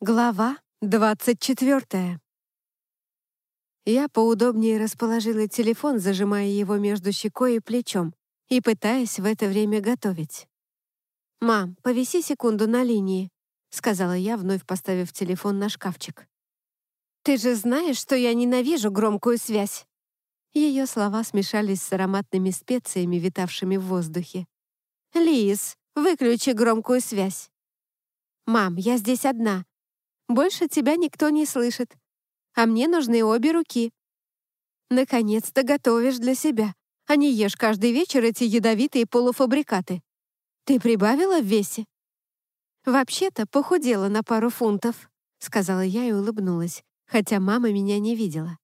Глава 24. Я поудобнее расположила телефон, зажимая его между щекой и плечом, и пытаясь в это время готовить. «Мам, повиси секунду на линии», — сказала я, вновь поставив телефон на шкафчик. «Ты же знаешь, что я ненавижу громкую связь!» Ее слова смешались с ароматными специями, витавшими в воздухе. «Лиз, выключи громкую связь!» «Мам, я здесь одна. Больше тебя никто не слышит. А мне нужны обе руки. Наконец-то готовишь для себя, а не ешь каждый вечер эти ядовитые полуфабрикаты. Ты прибавила в весе? Вообще-то похудела на пару фунтов, сказала я и улыбнулась, хотя мама меня не видела.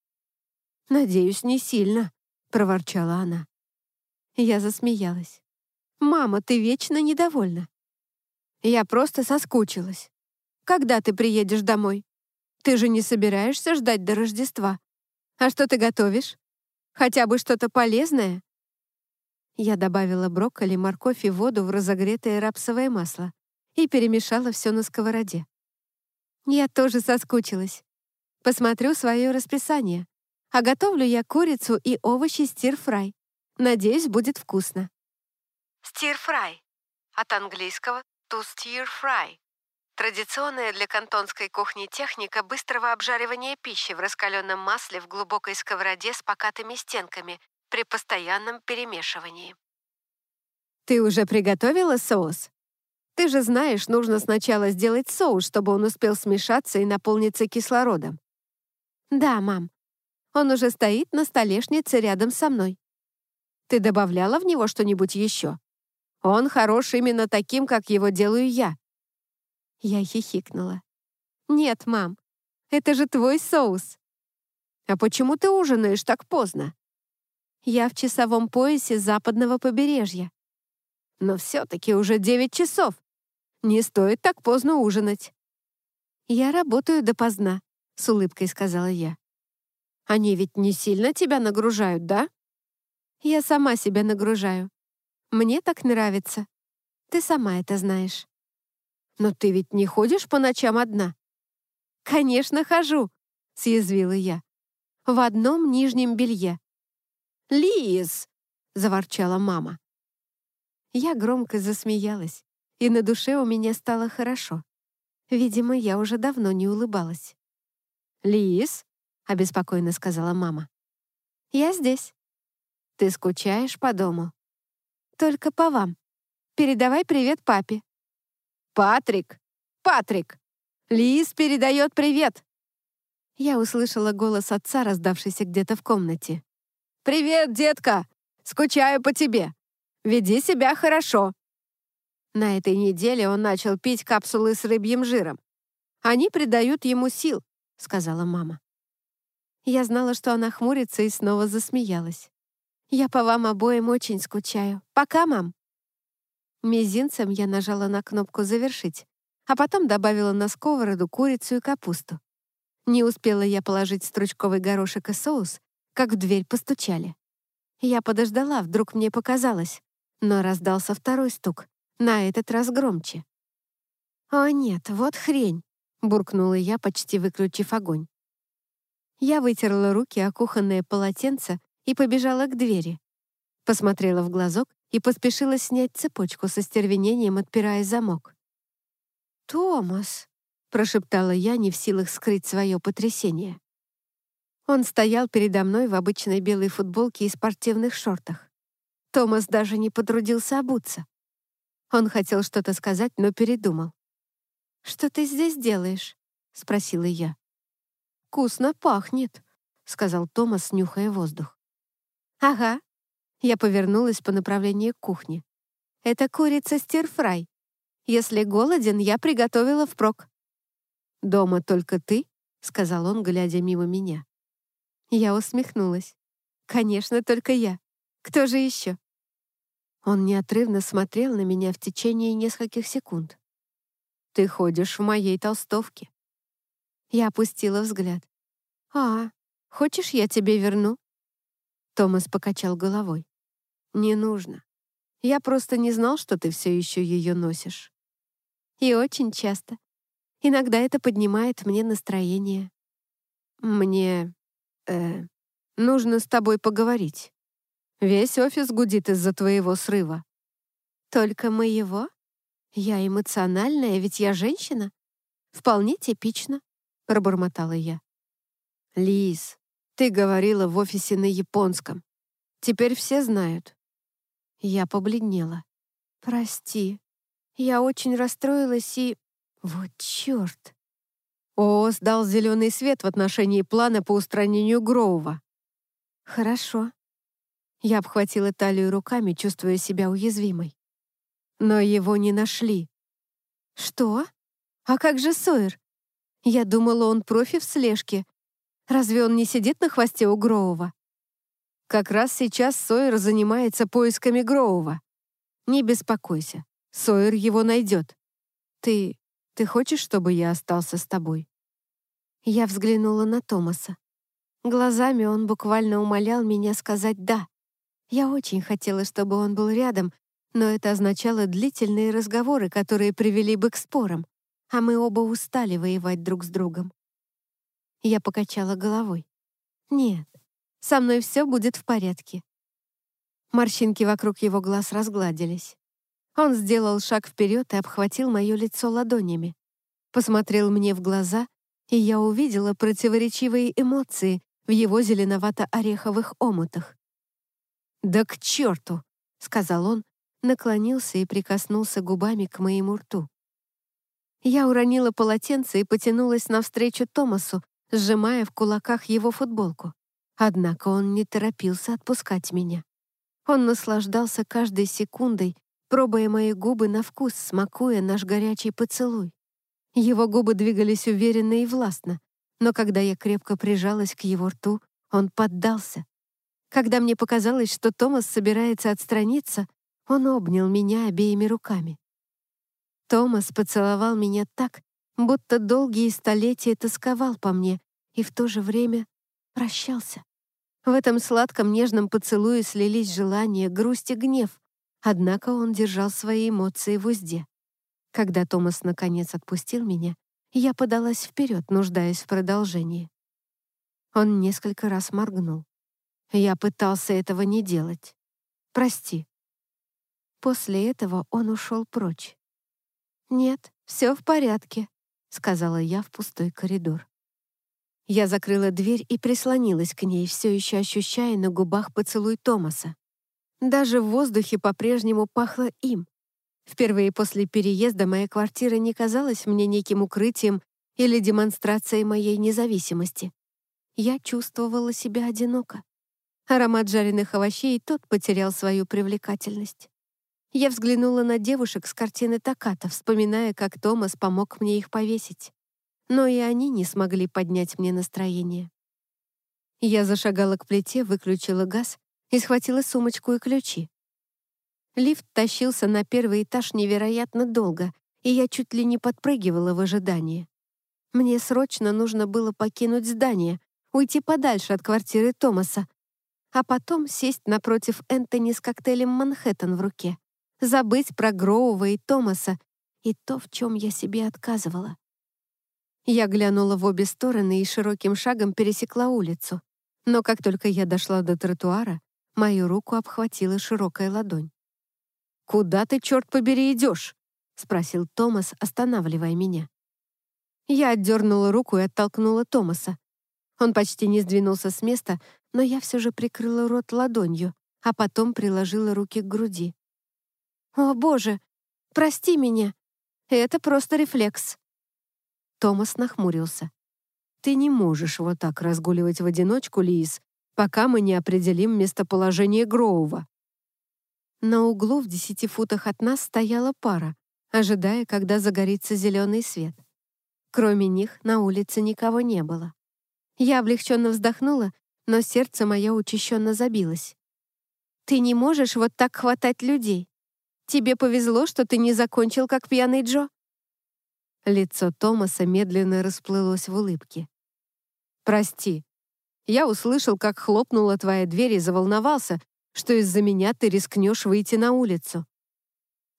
«Надеюсь, не сильно», — проворчала она. Я засмеялась. «Мама, ты вечно недовольна». Я просто соскучилась. Когда ты приедешь домой? Ты же не собираешься ждать до Рождества. А что ты готовишь? Хотя бы что-то полезное?» Я добавила брокколи, морковь и воду в разогретое рапсовое масло и перемешала все на сковороде. Я тоже соскучилась. Посмотрю свое расписание. А готовлю я курицу и овощи стир-фрай. Надеюсь, будет вкусно. Стир-фрай. От английского to stir fry Традиционная для кантонской кухни техника быстрого обжаривания пищи в раскаленном масле в глубокой сковороде с покатыми стенками при постоянном перемешивании. «Ты уже приготовила соус? Ты же знаешь, нужно сначала сделать соус, чтобы он успел смешаться и наполниться кислородом». «Да, мам. Он уже стоит на столешнице рядом со мной. Ты добавляла в него что-нибудь еще? Он хорош именно таким, как его делаю я. Я хихикнула. «Нет, мам, это же твой соус». «А почему ты ужинаешь так поздно?» «Я в часовом поясе западного побережья». «Но все-таки уже девять часов. Не стоит так поздно ужинать». «Я работаю допоздна», — с улыбкой сказала я. «Они ведь не сильно тебя нагружают, да?» «Я сама себя нагружаю. Мне так нравится. Ты сама это знаешь». «Но ты ведь не ходишь по ночам одна?» «Конечно, хожу», — съязвила я. «В одном нижнем белье». «Лиз!» — заворчала мама. Я громко засмеялась, и на душе у меня стало хорошо. Видимо, я уже давно не улыбалась. «Лиз?» — обеспокоенно сказала мама. «Я здесь». «Ты скучаешь по дому?» «Только по вам. Передавай привет папе». «Патрик! Патрик! Лиз передает привет!» Я услышала голос отца, раздавшийся где-то в комнате. «Привет, детка! Скучаю по тебе! Веди себя хорошо!» На этой неделе он начал пить капсулы с рыбьим жиром. «Они придают ему сил», — сказала мама. Я знала, что она хмурится, и снова засмеялась. «Я по вам обоим очень скучаю. Пока, мам!» Мизинцем я нажала на кнопку «Завершить», а потом добавила на сковороду курицу и капусту. Не успела я положить стручковый горошек и соус, как в дверь постучали. Я подождала, вдруг мне показалось, но раздался второй стук, на этот раз громче. «О нет, вот хрень!» — буркнула я, почти выключив огонь. Я вытерла руки о кухонное полотенце и побежала к двери. Посмотрела в глазок и поспешила снять цепочку со стервенением, отпирая замок. «Томас», — прошептала я, не в силах скрыть свое потрясение. Он стоял передо мной в обычной белой футболке и спортивных шортах. Томас даже не потрудился обуться. Он хотел что-то сказать, но передумал. «Что ты здесь делаешь?» — спросила я. «Вкусно пахнет», — сказал Томас, нюхая воздух. «Ага, я повернулась по направлению к кухне. «Это курица стирфрай. Если голоден, я приготовила впрок». «Дома только ты?» — сказал он, глядя мимо меня. Я усмехнулась. «Конечно, только я. Кто же еще?» Он неотрывно смотрел на меня в течение нескольких секунд. «Ты ходишь в моей толстовке». Я опустила взгляд. «А, хочешь, я тебе верну?» Томас покачал головой. «Не нужно. Я просто не знал, что ты все еще ее носишь». «И очень часто. Иногда это поднимает мне настроение. Мне... э... нужно с тобой поговорить. Весь офис гудит из-за твоего срыва. Только моего? Я эмоциональная, ведь я женщина. Вполне типично, пробормотала я. Лиз, ты говорила в офисе на японском. Теперь все знают. Я побледнела. Прости. Я очень расстроилась и... Вот черт. ООС дал зеленый свет в отношении плана по устранению Гроува. Хорошо. Я обхватила талию руками, чувствуя себя уязвимой. Но его не нашли. Что? А как же Сойер? Я думала, он профи в слежке. Разве он не сидит на хвосте у Гроува? Как раз сейчас Сойер занимается поисками Гроува. Не беспокойся, Сойер его найдет. Ты... ты хочешь, чтобы я остался с тобой?» Я взглянула на Томаса. Глазами он буквально умолял меня сказать «да». Я очень хотела, чтобы он был рядом, но это означало длительные разговоры, которые привели бы к спорам, а мы оба устали воевать друг с другом. Я покачала головой. «Нет, со мной все будет в порядке». Морщинки вокруг его глаз разгладились. Он сделал шаг вперед и обхватил мое лицо ладонями. Посмотрел мне в глаза, и я увидела противоречивые эмоции в его зеленовато-ореховых омутах. «Да к черту!» — сказал он, наклонился и прикоснулся губами к моему рту. Я уронила полотенце и потянулась навстречу Томасу, сжимая в кулаках его футболку. Однако он не торопился отпускать меня. Он наслаждался каждой секундой, пробуя мои губы на вкус, смакуя наш горячий поцелуй. Его губы двигались уверенно и властно, но когда я крепко прижалась к его рту, он поддался. Когда мне показалось, что Томас собирается отстраниться, он обнял меня обеими руками. Томас поцеловал меня так, будто долгие столетия тосковал по мне и в то же время прощался. В этом сладком нежном поцелуе слились желание, грусть и гнев, однако он держал свои эмоции в узде. Когда Томас наконец отпустил меня, я подалась вперед, нуждаясь в продолжении. Он несколько раз моргнул. Я пытался этого не делать. Прости. После этого он ушел прочь. «Нет, все в порядке», — сказала я в пустой коридор. Я закрыла дверь и прислонилась к ней, все еще ощущая на губах поцелуй Томаса. Даже в воздухе по-прежнему пахло им. Впервые после переезда моя квартира не казалась мне неким укрытием или демонстрацией моей независимости. Я чувствовала себя одиноко. Аромат жареных овощей тот потерял свою привлекательность. Я взглянула на девушек с картины Таката, вспоминая, как Томас помог мне их повесить. Но и они не смогли поднять мне настроение. Я зашагала к плите, выключила газ и схватила сумочку и ключи. Лифт тащился на первый этаж невероятно долго, и я чуть ли не подпрыгивала в ожидании. Мне срочно нужно было покинуть здание, уйти подальше от квартиры Томаса, а потом сесть напротив Энтони с коктейлем «Манхэттен» в руке забыть про Гроува и Томаса и то, в чем я себе отказывала. Я глянула в обе стороны и широким шагом пересекла улицу. Но как только я дошла до тротуара, мою руку обхватила широкая ладонь. «Куда ты, черт побери, идешь?» — спросил Томас, останавливая меня. Я отдернула руку и оттолкнула Томаса. Он почти не сдвинулся с места, но я все же прикрыла рот ладонью, а потом приложила руки к груди. «О, боже! Прости меня! Это просто рефлекс!» Томас нахмурился. «Ты не можешь вот так разгуливать в одиночку, Лиз, пока мы не определим местоположение Гроува». На углу в десяти футах от нас стояла пара, ожидая, когда загорится зеленый свет. Кроме них на улице никого не было. Я облегченно вздохнула, но сердце мое учащенно забилось. «Ты не можешь вот так хватать людей. Тебе повезло, что ты не закончил, как пьяный Джо». Лицо Томаса медленно расплылось в улыбке. «Прости. Я услышал, как хлопнула твоя дверь и заволновался, что из-за меня ты рискнешь выйти на улицу».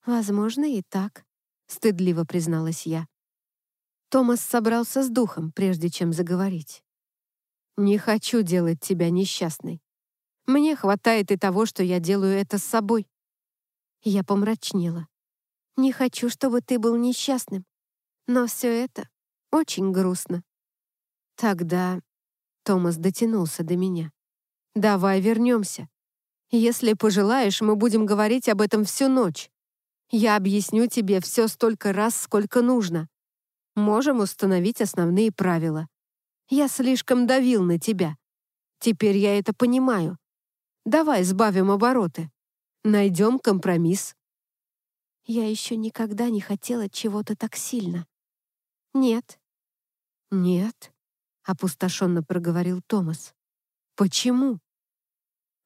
«Возможно, и так», — стыдливо призналась я. Томас собрался с духом, прежде чем заговорить. «Не хочу делать тебя несчастной. Мне хватает и того, что я делаю это с собой». Я помрачнела. «Не хочу, чтобы ты был несчастным. Но все это очень грустно». «Тогда...» Томас дотянулся до меня. «Давай вернемся. Если пожелаешь, мы будем говорить об этом всю ночь. Я объясню тебе все столько раз, сколько нужно. Можем установить основные правила. Я слишком давил на тебя. Теперь я это понимаю. Давай сбавим обороты. Найдем компромисс. Я еще никогда не хотела чего-то так сильно. Нет. Нет, опустошенно проговорил Томас. Почему?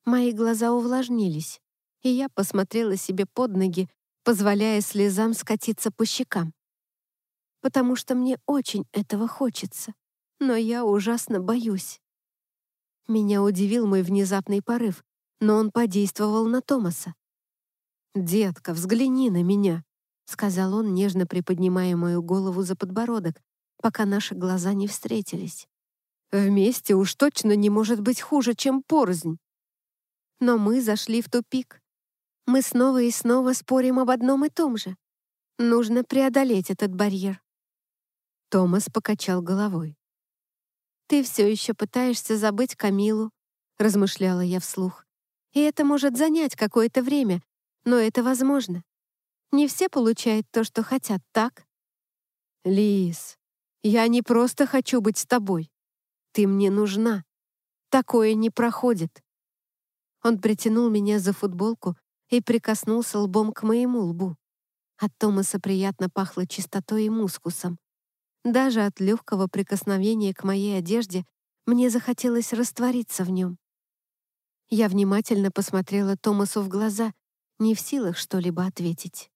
Мои глаза увлажнились, и я посмотрела себе под ноги, позволяя слезам скатиться по щекам. Потому что мне очень этого хочется, но я ужасно боюсь. Меня удивил мой внезапный порыв, но он подействовал на Томаса. «Детка, взгляни на меня», — сказал он, нежно приподнимая мою голову за подбородок, пока наши глаза не встретились. «Вместе уж точно не может быть хуже, чем порознь». Но мы зашли в тупик. Мы снова и снова спорим об одном и том же. Нужно преодолеть этот барьер. Томас покачал головой. «Ты все еще пытаешься забыть Камилу», — размышляла я вслух. «И это может занять какое-то время, но это возможно. Не все получают то, что хотят, так?» «Лис, я не просто хочу быть с тобой. Ты мне нужна. Такое не проходит. Он притянул меня за футболку и прикоснулся лбом к моему лбу. От Томаса приятно пахло чистотой и мускусом. Даже от легкого прикосновения к моей одежде мне захотелось раствориться в нем. Я внимательно посмотрела Томасу в глаза, не в силах что-либо ответить.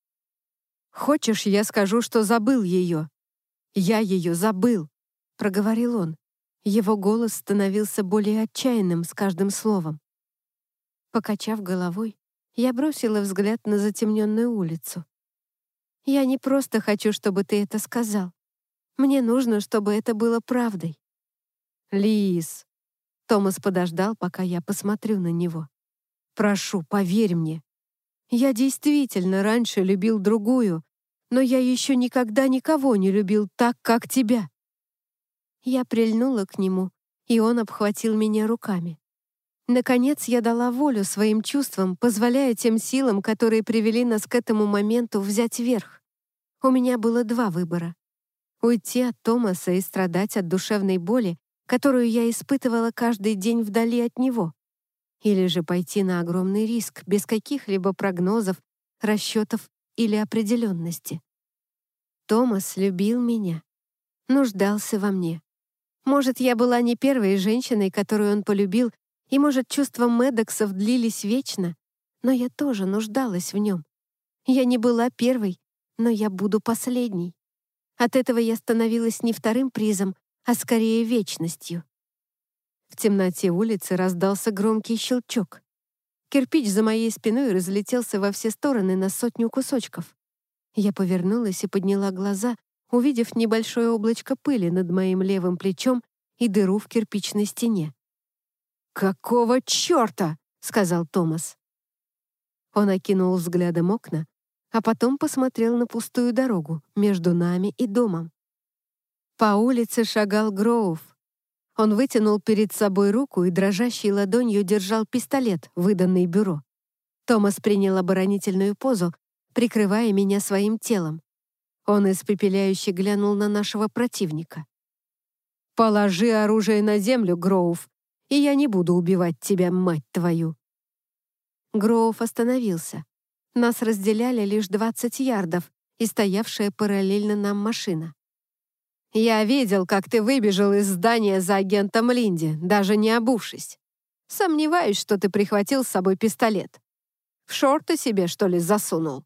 «Хочешь, я скажу, что забыл ее?» «Я ее забыл», — проговорил он. Его голос становился более отчаянным с каждым словом. Покачав головой, я бросила взгляд на затемненную улицу. «Я не просто хочу, чтобы ты это сказал. Мне нужно, чтобы это было правдой». «Лиз!» Томас подождал, пока я посмотрю на него. «Прошу, поверь мне. Я действительно раньше любил другую, но я еще никогда никого не любил так, как тебя». Я прильнула к нему, и он обхватил меня руками. Наконец я дала волю своим чувствам, позволяя тем силам, которые привели нас к этому моменту, взять верх. У меня было два выбора. Уйти от Томаса и страдать от душевной боли, которую я испытывала каждый день вдали от него. Или же пойти на огромный риск, без каких-либо прогнозов, расчетов или определенности. Томас любил меня, нуждался во мне. Может, я была не первой женщиной, которую он полюбил, и, может, чувства Медоксов длились вечно, но я тоже нуждалась в нем. Я не была первой, но я буду последней. От этого я становилась не вторым призом, а скорее вечностью. В темноте улицы раздался громкий щелчок. Кирпич за моей спиной разлетелся во все стороны на сотню кусочков. Я повернулась и подняла глаза, увидев небольшое облачко пыли над моим левым плечом и дыру в кирпичной стене. «Какого черта?» — сказал Томас. Он окинул взглядом окна, а потом посмотрел на пустую дорогу между нами и домом. По улице шагал Гроув. Он вытянул перед собой руку и дрожащей ладонью держал пистолет, выданный бюро. Томас принял оборонительную позу, прикрывая меня своим телом. Он испепеляюще глянул на нашего противника. «Положи оружие на землю, Гроув, и я не буду убивать тебя, мать твою». Гроув остановился. Нас разделяли лишь 20 ярдов и стоявшая параллельно нам машина. «Я видел, как ты выбежал из здания за агентом Линди, даже не обувшись. Сомневаюсь, что ты прихватил с собой пистолет. В шорты себе, что ли, засунул?»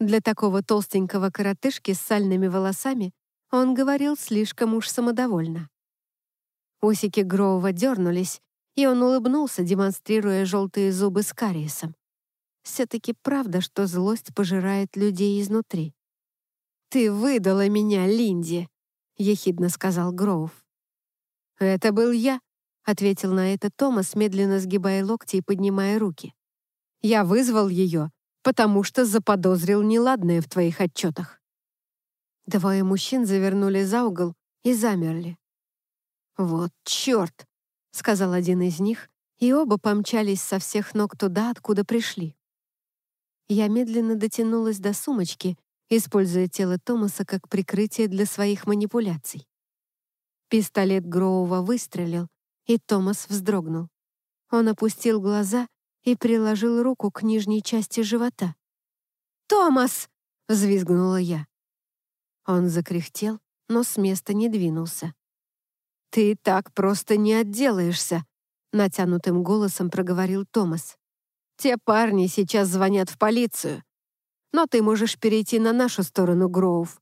Для такого толстенького коротышки с сальными волосами он говорил слишком уж самодовольно. Усики Гроува дернулись, и он улыбнулся, демонстрируя желтые зубы с кариесом. Все-таки правда, что злость пожирает людей изнутри. «Ты выдала меня, Линди», — ехидно сказал Гроув. «Это был я», — ответил на это Томас, медленно сгибая локти и поднимая руки. «Я вызвал ее, потому что заподозрил неладное в твоих отчетах». Двое мужчин завернули за угол и замерли. «Вот черт!» — сказал один из них, и оба помчались со всех ног туда, откуда пришли. Я медленно дотянулась до сумочки, используя тело Томаса как прикрытие для своих манипуляций. Пистолет Гроува выстрелил, и Томас вздрогнул. Он опустил глаза и приложил руку к нижней части живота. «Томас!» — взвизгнула я. Он закряхтел, но с места не двинулся. «Ты так просто не отделаешься», — натянутым голосом проговорил Томас. «Те парни сейчас звонят в полицию. Но ты можешь перейти на нашу сторону, Гроув.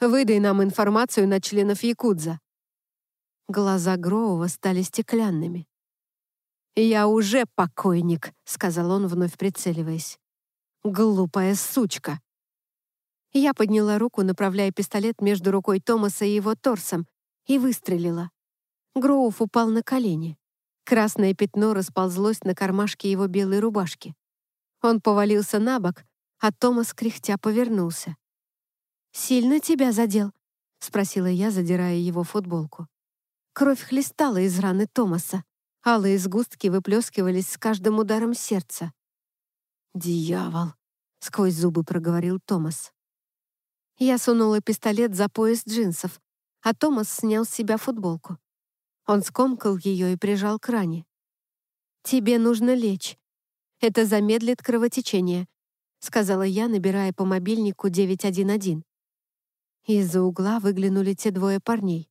Выдай нам информацию на членов Якудза». Глаза Гроува стали стеклянными. «Я уже покойник», — сказал он, вновь прицеливаясь. «Глупая сучка». Я подняла руку, направляя пистолет между рукой Томаса и его торсом, и выстрелила. Гроув упал на колени. Красное пятно расползлось на кармашке его белой рубашки. Он повалился на бок, а Томас кряхтя повернулся. «Сильно тебя задел?» — спросила я, задирая его футболку. Кровь хлестала из раны Томаса. Алые сгустки выплескивались с каждым ударом сердца. «Дьявол!» — сквозь зубы проговорил Томас. Я сунула пистолет за пояс джинсов, а Томас снял с себя футболку. Он скомкал ее и прижал к ране. «Тебе нужно лечь. Это замедлит кровотечение», — сказала я, набирая по мобильнику 911. Из-за угла выглянули те двое парней.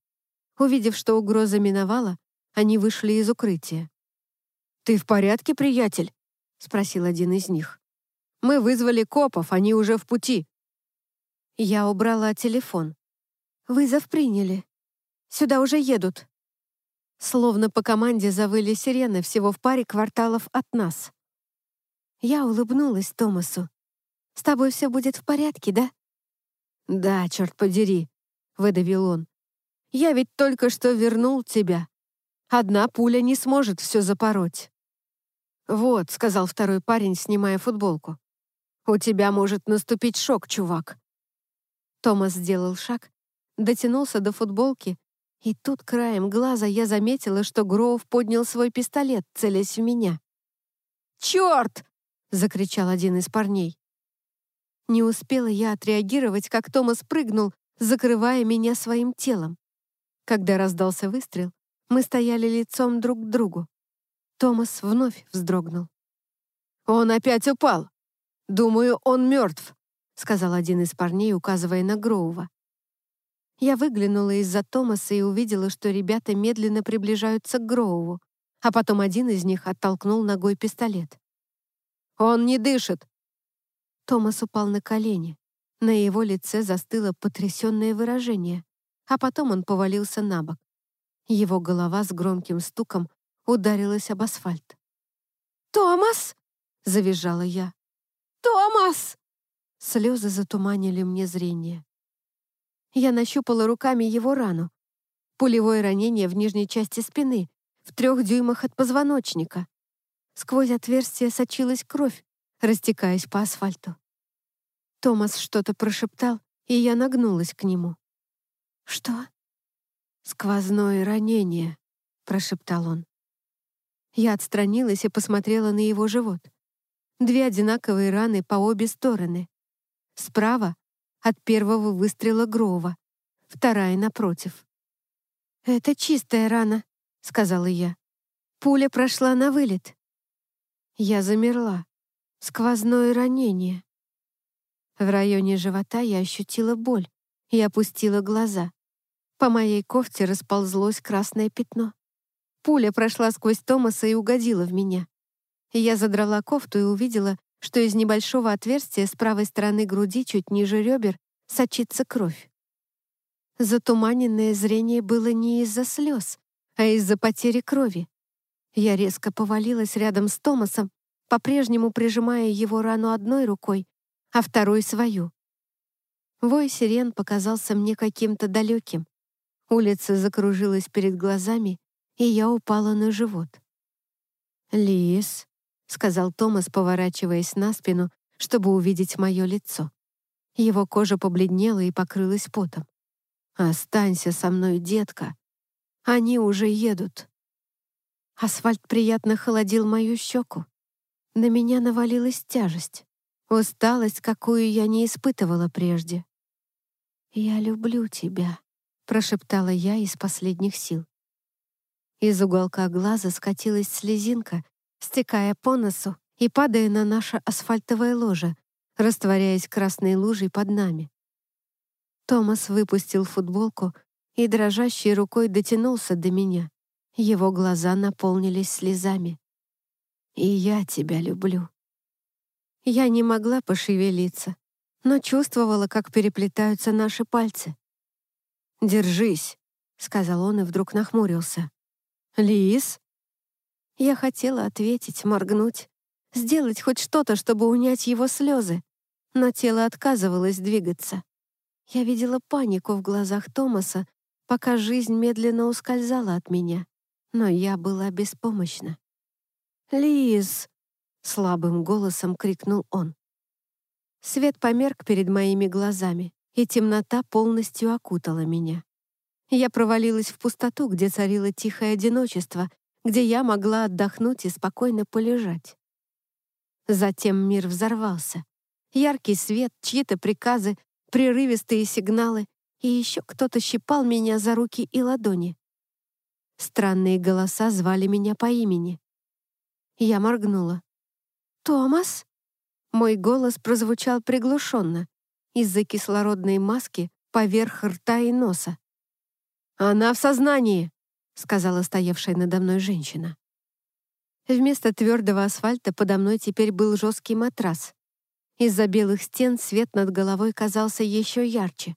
Увидев, что угроза миновала, они вышли из укрытия. «Ты в порядке, приятель?» — спросил один из них. «Мы вызвали копов, они уже в пути». Я убрала телефон. «Вызов приняли. Сюда уже едут», Словно по команде завыли сирены всего в паре кварталов от нас. Я улыбнулась Томасу. «С тобой все будет в порядке, да?» «Да, черт подери», — выдавил он. «Я ведь только что вернул тебя. Одна пуля не сможет все запороть». «Вот», — сказал второй парень, снимая футболку. «У тебя может наступить шок, чувак». Томас сделал шаг, дотянулся до футболки и тут краем глаза я заметила, что Гроув поднял свой пистолет, целясь в меня. «Черт!» — закричал один из парней. Не успела я отреагировать, как Томас прыгнул, закрывая меня своим телом. Когда раздался выстрел, мы стояли лицом друг к другу. Томас вновь вздрогнул. «Он опять упал! Думаю, он мертв», — сказал один из парней, указывая на Гроува. Я выглянула из-за Томаса и увидела, что ребята медленно приближаются к Гроуву, а потом один из них оттолкнул ногой пистолет. «Он не дышит!» Томас упал на колени. На его лице застыло потрясенное выражение, а потом он повалился на бок. Его голова с громким стуком ударилась об асфальт. «Томас!» — завизжала я. «Томас!» Слезы затуманили мне зрение. Я нащупала руками его рану. Пулевое ранение в нижней части спины, в трех дюймах от позвоночника. Сквозь отверстие сочилась кровь, растекаясь по асфальту. Томас что-то прошептал, и я нагнулась к нему. «Что?» «Сквозное ранение», — прошептал он. Я отстранилась и посмотрела на его живот. Две одинаковые раны по обе стороны. Справа от первого выстрела Грова, вторая напротив. «Это чистая рана», — сказала я. Пуля прошла на вылет. Я замерла. Сквозное ранение. В районе живота я ощутила боль и опустила глаза. По моей кофте расползлось красное пятно. Пуля прошла сквозь Томаса и угодила в меня. Я задрала кофту и увидела, что из небольшого отверстия с правой стороны груди, чуть ниже ребер, сочится кровь. Затуманенное зрение было не из-за слез, а из-за потери крови. Я резко повалилась рядом с Томасом, по-прежнему прижимая его рану одной рукой, а второй — свою. Вой сирен показался мне каким-то далеким. Улица закружилась перед глазами, и я упала на живот. «Лис», — сказал Томас, поворачиваясь на спину, чтобы увидеть мое лицо. Его кожа побледнела и покрылась потом. «Останься со мной, детка. Они уже едут». Асфальт приятно холодил мою щеку. На меня навалилась тяжесть, усталость, какую я не испытывала прежде. «Я люблю тебя», — прошептала я из последних сил. Из уголка глаза скатилась слезинка, стекая по носу и падая на наше асфальтовое ложе, растворяясь красной лужей под нами. Томас выпустил футболку и дрожащей рукой дотянулся до меня. Его глаза наполнились слезами. «И я тебя люблю». Я не могла пошевелиться, но чувствовала, как переплетаются наши пальцы. «Держись», — сказал он и вдруг нахмурился. «Лис?» Я хотела ответить, моргнуть, сделать хоть что-то, чтобы унять его слезы, но тело отказывалось двигаться. Я видела панику в глазах Томаса, пока жизнь медленно ускользала от меня, но я была беспомощна. «Лиз!» — слабым голосом крикнул он. Свет померк перед моими глазами, и темнота полностью окутала меня. Я провалилась в пустоту, где царило тихое одиночество, где я могла отдохнуть и спокойно полежать. Затем мир взорвался. Яркий свет, чьи-то приказы, прерывистые сигналы, и еще кто-то щипал меня за руки и ладони. Странные голоса звали меня по имени. Я моргнула. «Томас?» Мой голос прозвучал приглушенно из-за кислородной маски поверх рта и носа. «Она в сознании», — сказала стоявшая надо мной женщина. Вместо твердого асфальта подо мной теперь был жесткий матрас. Из-за белых стен свет над головой казался еще ярче.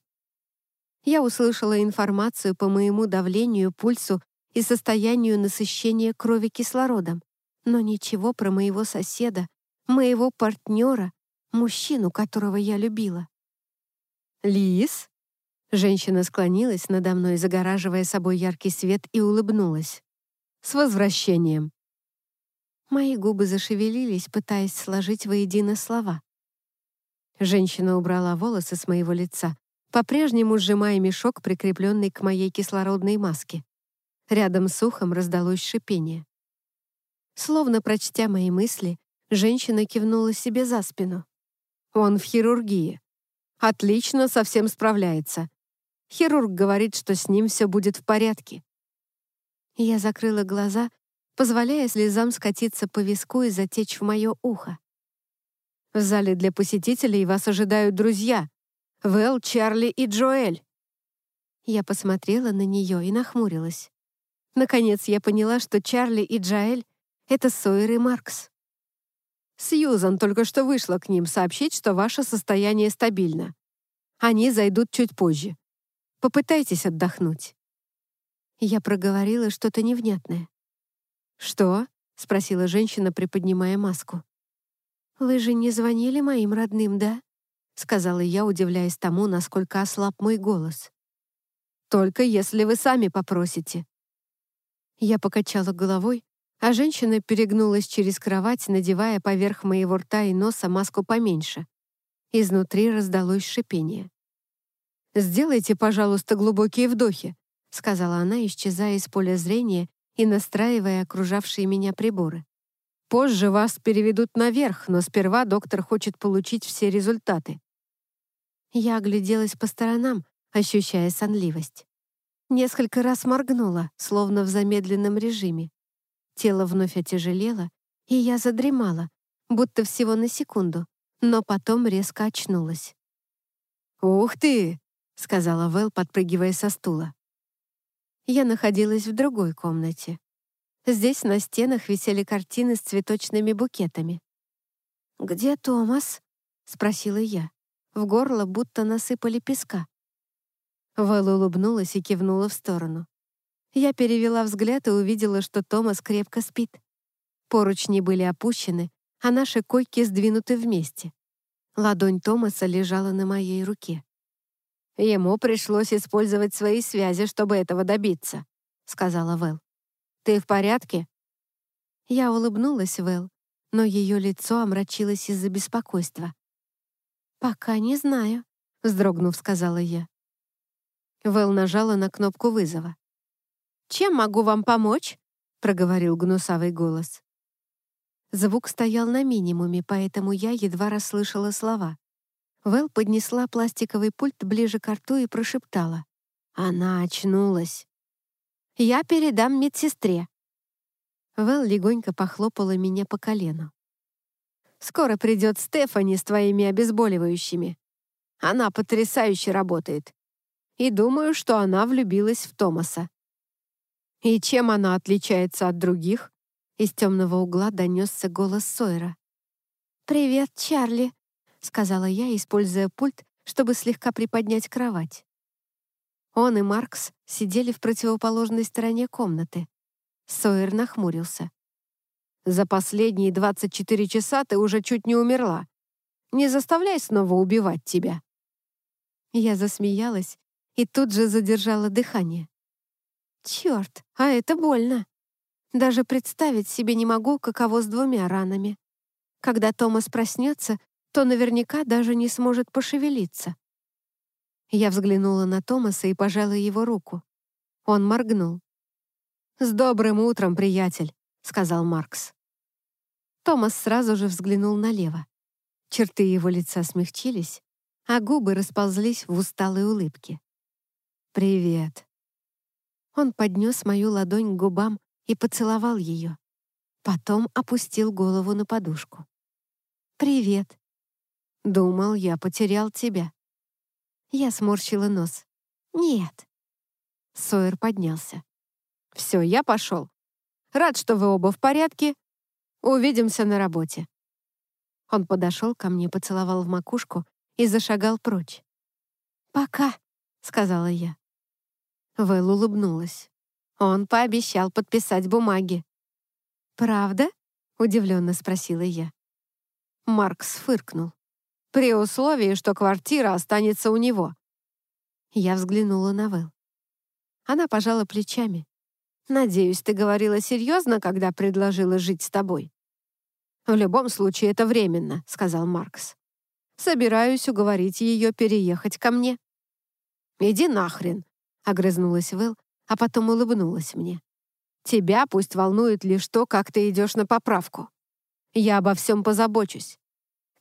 Я услышала информацию по моему давлению, пульсу и состоянию насыщения крови кислородом, но ничего про моего соседа, моего партнера, мужчину, которого я любила. «Лис?» Женщина склонилась надо мной, загораживая собой яркий свет, и улыбнулась. «С возвращением!» Мои губы зашевелились, пытаясь сложить воедино слова. Женщина убрала волосы с моего лица, по-прежнему сжимая мешок, прикрепленный к моей кислородной маске. Рядом с ухом раздалось шипение. Словно прочтя мои мысли, Женщина кивнула себе за спину. «Он в хирургии. Отлично, совсем справляется. Хирург говорит, что с ним все будет в порядке». Я закрыла глаза, позволяя слезам скатиться по виску и затечь в мое ухо. В зале для посетителей вас ожидают друзья. Вэл, Чарли и Джоэль. Я посмотрела на нее и нахмурилась. Наконец я поняла, что Чарли и Джоэль — это Сойер и Маркс. Сьюзан только что вышла к ним сообщить, что ваше состояние стабильно. Они зайдут чуть позже. Попытайтесь отдохнуть». Я проговорила что-то невнятное. «Что?» — спросила женщина, приподнимая маску. «Вы же не звонили моим родным, да?» — сказала я, удивляясь тому, насколько ослаб мой голос. «Только если вы сами попросите». Я покачала головой, а женщина перегнулась через кровать, надевая поверх моего рта и носа маску поменьше. Изнутри раздалось шипение. «Сделайте, пожалуйста, глубокие вдохи», — сказала она, исчезая из поля зрения и настраивая окружавшие меня приборы. «Позже вас переведут наверх, но сперва доктор хочет получить все результаты». Я огляделась по сторонам, ощущая сонливость. Несколько раз моргнула, словно в замедленном режиме. Тело вновь отяжелело, и я задремала, будто всего на секунду, но потом резко очнулась. «Ух ты!» — сказала Вэл, подпрыгивая со стула. Я находилась в другой комнате. Здесь на стенах висели картины с цветочными букетами. «Где Томас?» — спросила я. В горло будто насыпали песка. Вэл улыбнулась и кивнула в сторону. Я перевела взгляд и увидела, что Томас крепко спит. Поручни были опущены, а наши койки сдвинуты вместе. Ладонь Томаса лежала на моей руке. Ему пришлось использовать свои связи, чтобы этого добиться», — сказала Вэл. «Ты в порядке?» Я улыбнулась Вэл, но ее лицо омрачилось из-за беспокойства. «Пока не знаю», — вздрогнув, сказала я. Вэл нажала на кнопку вызова. «Чем могу вам помочь?» — проговорил гнусавый голос. Звук стоял на минимуме, поэтому я едва расслышала слова. Вэл поднесла пластиковый пульт ближе к рту и прошептала. Она очнулась. «Я передам медсестре». Вэл легонько похлопала меня по колену. «Скоро придет Стефани с твоими обезболивающими. Она потрясающе работает. И думаю, что она влюбилась в Томаса». «И чем она отличается от других?» Из темного угла донесся голос Сойера. «Привет, Чарли», — сказала я, используя пульт, чтобы слегка приподнять кровать. Он и Маркс сидели в противоположной стороне комнаты. Сойер нахмурился. «За последние 24 часа ты уже чуть не умерла. Не заставляй снова убивать тебя». Я засмеялась и тут же задержала дыхание. «Черт, а это больно. Даже представить себе не могу, каково с двумя ранами. Когда Томас проснется, то наверняка даже не сможет пошевелиться. Я взглянула на Томаса и пожала его руку. Он моргнул. «С добрым утром, приятель», — сказал Маркс. Томас сразу же взглянул налево. Черты его лица смягчились, а губы расползлись в усталой улыбке. «Привет». Он поднес мою ладонь к губам и поцеловал ее. Потом опустил голову на подушку. «Привет», Думал, я потерял тебя. Я сморщила нос. Нет. Сойер поднялся. Все, я пошел. Рад, что вы оба в порядке. Увидимся на работе. Он подошел ко мне, поцеловал в макушку и зашагал прочь. «Пока», — сказала я. Вэл улыбнулась. Он пообещал подписать бумаги. «Правда?» — удивленно спросила я. Маркс фыркнул при условии, что квартира останется у него». Я взглянула на Вэл. Она пожала плечами. «Надеюсь, ты говорила серьезно, когда предложила жить с тобой?» «В любом случае, это временно», — сказал Маркс. «Собираюсь уговорить ее переехать ко мне». «Иди нахрен», — огрызнулась Вэл, а потом улыбнулась мне. «Тебя пусть волнует лишь то, как ты идешь на поправку. Я обо всем позабочусь.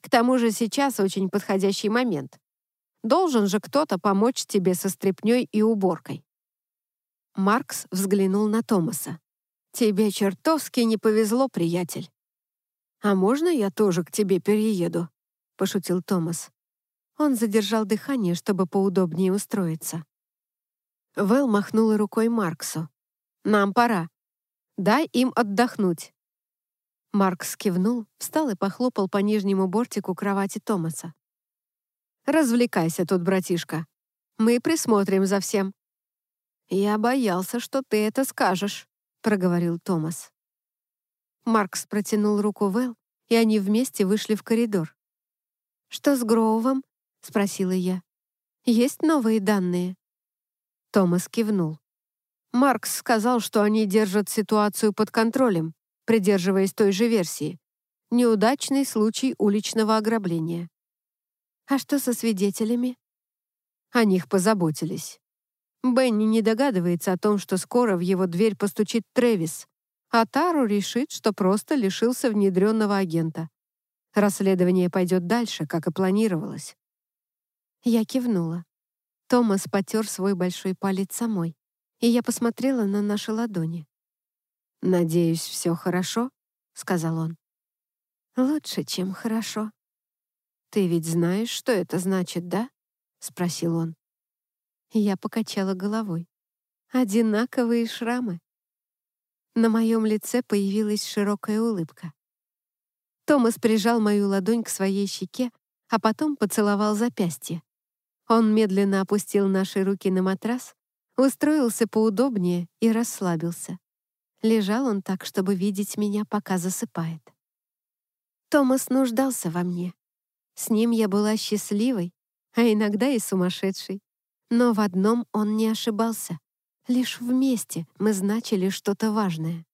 К тому же сейчас очень подходящий момент. Должен же кто-то помочь тебе со стряпнёй и уборкой. Маркс взглянул на Томаса. «Тебе чертовски не повезло, приятель». «А можно я тоже к тебе перееду?» — пошутил Томас. Он задержал дыхание, чтобы поудобнее устроиться. Вэл махнула рукой Марксу. «Нам пора. Дай им отдохнуть. Маркс кивнул, встал и похлопал по нижнему бортику кровати Томаса. «Развлекайся тут, братишка. Мы присмотрим за всем». «Я боялся, что ты это скажешь», — проговорил Томас. Маркс протянул руку Вэл, и они вместе вышли в коридор. «Что с Гроувом?» — спросила я. «Есть новые данные?» Томас кивнул. Маркс сказал, что они держат ситуацию под контролем, придерживаясь той же версии. Неудачный случай уличного ограбления. А что со свидетелями? О них позаботились. Бенни не догадывается о том, что скоро в его дверь постучит Трэвис, а Тару решит, что просто лишился внедренного агента. Расследование пойдет дальше, как и планировалось. Я кивнула. Томас потер свой большой палец самой, и я посмотрела на наши ладони. «Надеюсь, все хорошо?» — сказал он. «Лучше, чем хорошо». «Ты ведь знаешь, что это значит, да?» — спросил он. Я покачала головой. Одинаковые шрамы. На моем лице появилась широкая улыбка. Томас прижал мою ладонь к своей щеке, а потом поцеловал запястье. Он медленно опустил наши руки на матрас, устроился поудобнее и расслабился. Лежал он так, чтобы видеть меня, пока засыпает. Томас нуждался во мне. С ним я была счастливой, а иногда и сумасшедшей. Но в одном он не ошибался. Лишь вместе мы значили что-то важное.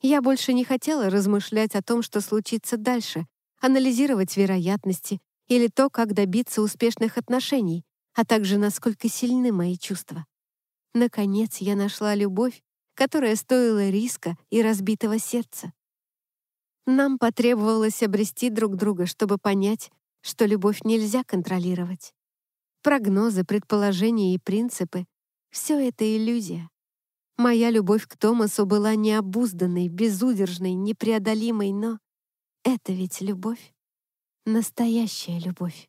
Я больше не хотела размышлять о том, что случится дальше, анализировать вероятности или то, как добиться успешных отношений, а также насколько сильны мои чувства. Наконец я нашла любовь, которая стоила риска и разбитого сердца. Нам потребовалось обрести друг друга, чтобы понять, что любовь нельзя контролировать. Прогнозы, предположения и принципы — все это иллюзия. Моя любовь к Томасу была необузданной, безудержной, непреодолимой, но это ведь любовь. Настоящая любовь.